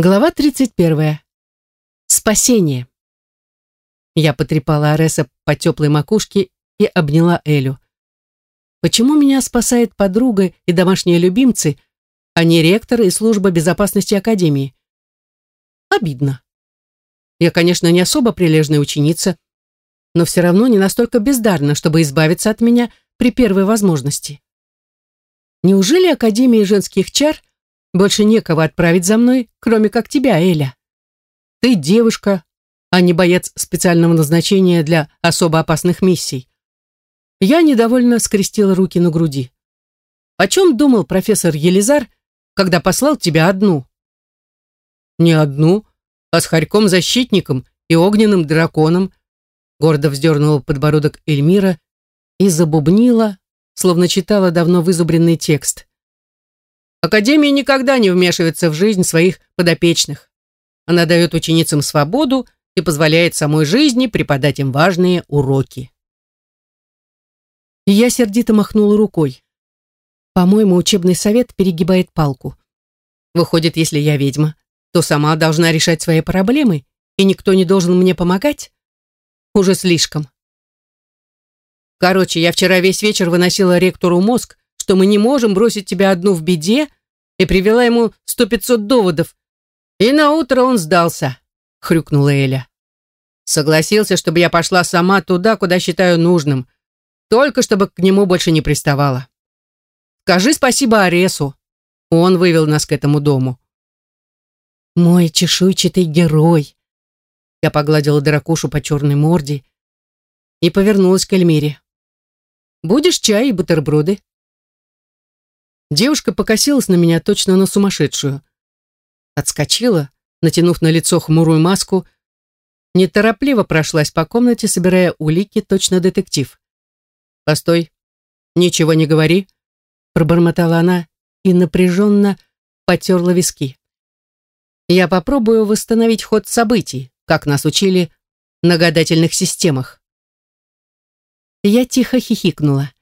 Глава 31. Спасение. Я потрепала Ареса по теплой макушке и обняла Элю. Почему меня спасает подруга и домашние любимцы, а не ректор и служба безопасности Академии? Обидно. Я, конечно, не особо прилежная ученица, но все равно не настолько бездарна, чтобы избавиться от меня при первой возможности. Неужели Академия женских чар больше некого отправить за мной, кроме как тебя, Эля. Ты девушка, а не боец специального назначения для особо опасных миссий. Я недовольно скрестила руки на груди. О чем думал профессор Елизар, когда послал тебя одну? Не одну, а с хорьком-защитником и огненным драконом, гордо вздернула подбородок Эльмира и забубнила, словно читала давно вызубренный текст. Академия никогда не вмешивается в жизнь своих подопечных. Она дает ученицам свободу и позволяет самой жизни преподать им важные уроки. И я сердито махнула рукой. По-моему, учебный совет перегибает палку. Выходит, если я ведьма, то сама должна решать свои проблемы, и никто не должен мне помогать? Уже слишком. Короче, я вчера весь вечер выносила ректору мозг, что мы не можем бросить тебя одну в беде, и привела ему сто пятьсот доводов. И на утро он сдался, хрюкнула Эля. Согласился, чтобы я пошла сама туда, куда считаю нужным, только чтобы к нему больше не приставала. Скажи спасибо Аресу. Он вывел нас к этому дому. Мой чешуйчатый герой. Я погладила дракушу по черной морде и повернулась к Эльмире. «Будешь чай и бутерброды?» Девушка покосилась на меня точно на сумасшедшую. Отскочила, натянув на лицо хмурую маску, неторопливо прошлась по комнате, собирая улики, точно детектив. «Постой, ничего не говори», — пробормотала она и напряженно потерла виски. «Я попробую восстановить ход событий, как нас учили на гадательных системах». Я тихо хихикнула.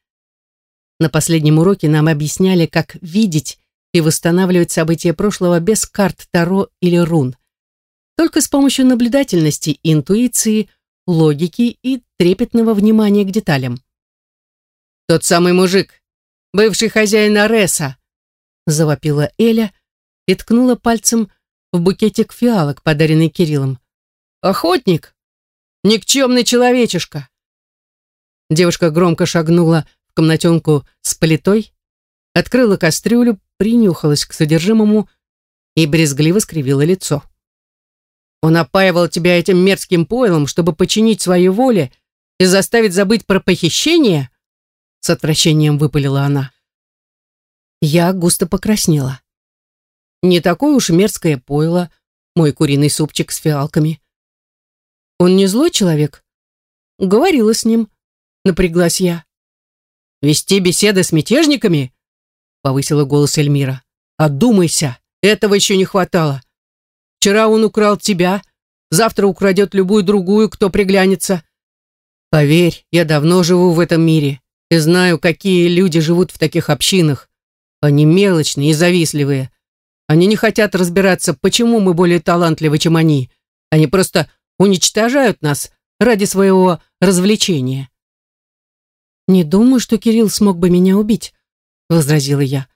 На последнем уроке нам объясняли, как видеть и восстанавливать события прошлого без карт Таро или рун. Только с помощью наблюдательности, интуиции, логики и трепетного внимания к деталям. «Тот самый мужик, бывший хозяин Ареса!» завопила Эля и ткнула пальцем в букетик фиалок, подаренный Кириллом. «Охотник! Никчемный человечишка!» Девушка громко шагнула комнатенку с политой, открыла кастрюлю, принюхалась к содержимому и брезгливо скривила лицо. Он опаивал тебя этим мерзким пойлом, чтобы починить свою воле и заставить забыть про похищение? С отвращением выпалила она. Я густо покраснела. Не такое уж мерзкое пойло, мой куриный супчик с фиалками. Он не злой человек? Говорила с ним, напряглась я. Вести беседы с мятежниками?» Повысила голос Эльмира. «Одумайся, этого еще не хватало. Вчера он украл тебя, завтра украдет любую другую, кто приглянется. Поверь, я давно живу в этом мире и знаю, какие люди живут в таких общинах. Они мелочные и завистливые. Они не хотят разбираться, почему мы более талантливы, чем они. Они просто уничтожают нас ради своего развлечения. «Не думаю, что Кирилл смог бы меня убить», — возразила я.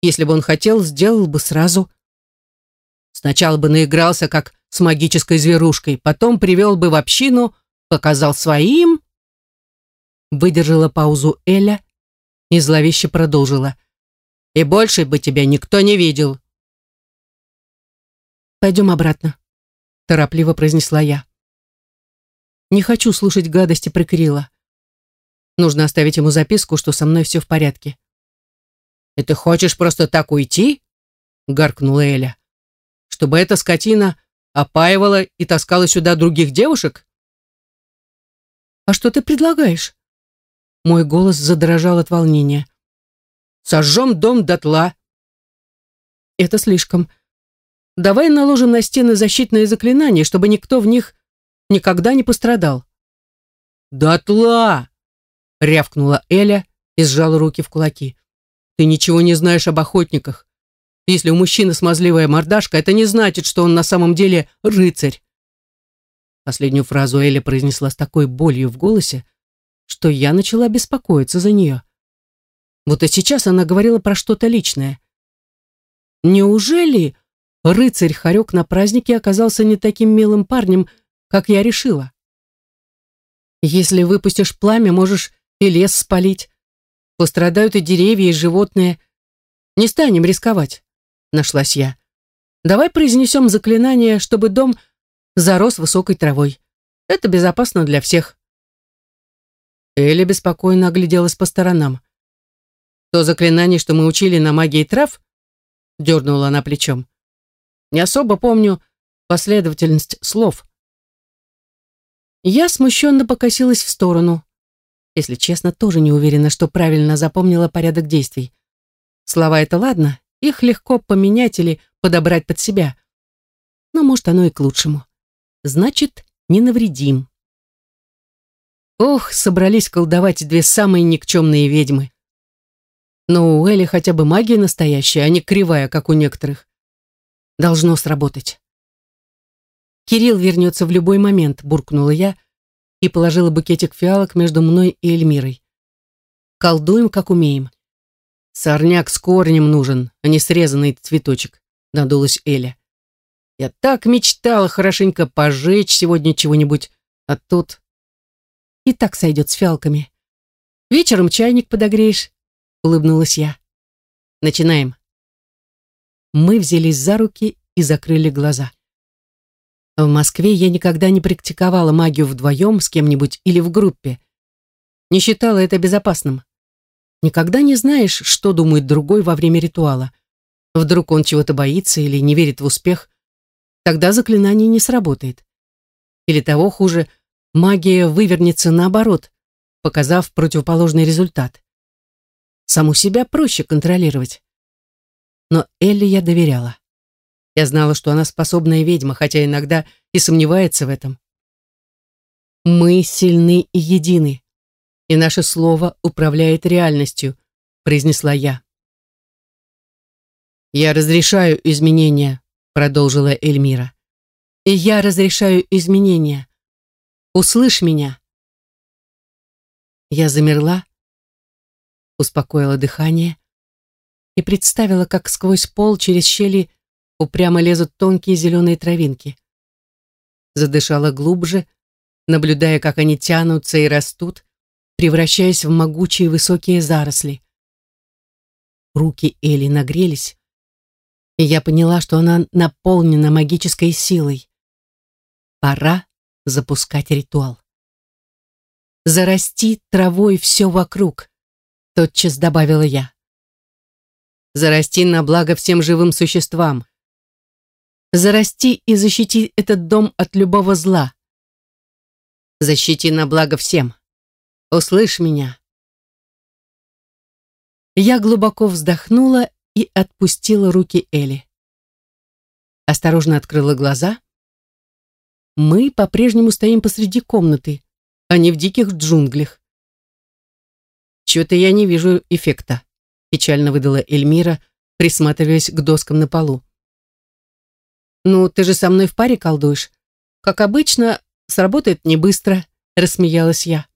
«Если бы он хотел, сделал бы сразу. Сначала бы наигрался, как с магической зверушкой, потом привел бы в общину, показал своим...» Выдержала паузу Эля и зловеще продолжила. «И больше бы тебя никто не видел». «Пойдем обратно», — торопливо произнесла я. «Не хочу слушать гадости про Кирилла. Нужно оставить ему записку, что со мной все в порядке. «И ты хочешь просто так уйти?» — гаркнула Эля. «Чтобы эта скотина опаивала и таскала сюда других девушек?» «А что ты предлагаешь?» Мой голос задрожал от волнения. «Сожжем дом дотла». «Это слишком. Давай наложим на стены защитные заклинания, чтобы никто в них никогда не пострадал». «Дотла!» Рявкнула Эля и сжала руки в кулаки. «Ты ничего не знаешь об охотниках. Если у мужчины смазливая мордашка, это не значит, что он на самом деле рыцарь. Последнюю фразу Эля произнесла с такой болью в голосе, что я начала беспокоиться за нее. Вот и сейчас она говорила про что-то личное. Неужели рыцарь Харек на празднике оказался не таким милым парнем, как я решила? Если выпустишь пламя, можешь и лес спалить. Пострадают и деревья, и животные. Не станем рисковать, нашлась я. Давай произнесем заклинание, чтобы дом зарос высокой травой. Это безопасно для всех. Элли беспокойно огляделась по сторонам. То заклинание, что мы учили на магии трав, дернула она плечом. Не особо помню последовательность слов. Я смущенно покосилась в сторону. Если честно, тоже не уверена, что правильно запомнила порядок действий. Слова это ладно, их легко поменять или подобрать под себя. Но может оно и к лучшему. Значит, не навредим. Ох, собрались колдовать две самые никчемные ведьмы. Но у Эли хотя бы магия настоящая, а не кривая, как у некоторых. Должно сработать. Кирилл вернется в любой момент, буркнула я и положила букетик фиалок между мной и Эльмирой. Колдуем, как умеем. Сорняк с корнем нужен, а не срезанный цветочек, надулась Эля. Я так мечтала хорошенько пожечь сегодня чего-нибудь, а тут... И так сойдет с фиалками. Вечером чайник подогреешь, улыбнулась я. Начинаем. Мы взялись за руки и закрыли глаза. В Москве я никогда не практиковала магию вдвоем с кем-нибудь или в группе. Не считала это безопасным. Никогда не знаешь, что думает другой во время ритуала. Вдруг он чего-то боится или не верит в успех. Тогда заклинание не сработает. Или того хуже, магия вывернется наоборот, показав противоположный результат. Саму себя проще контролировать. Но Элли я доверяла. Я знала, что она способная ведьма, хотя иногда и сомневается в этом. Мы сильны и едины, и наше слово управляет реальностью, произнесла я. Я разрешаю изменения, продолжила Эльмира. И я разрешаю изменения. Услышь меня. Я замерла, успокоила дыхание и представила, как сквозь пол через щели упрямо лезут тонкие зеленые травинки. Задышала глубже, наблюдая, как они тянутся и растут, превращаясь в могучие высокие заросли. Руки Эли нагрелись, и я поняла, что она наполнена магической силой. Пора запускать ритуал. «Зарасти травой все вокруг», — тотчас добавила я. «Зарасти на благо всем живым существам», зарасти и защити этот дом от любого зла. Защити на благо всем. Услышь меня. Я глубоко вздохнула и отпустила руки Эли. Осторожно открыла глаза. Мы по-прежнему стоим посреди комнаты, а не в диких джунглях. Чего-то я не вижу эффекта, печально выдала Эльмира, присматриваясь к доскам на полу. «Ну, ты же со мной в паре колдуешь. Как обычно, сработает не быстро», — рассмеялась я.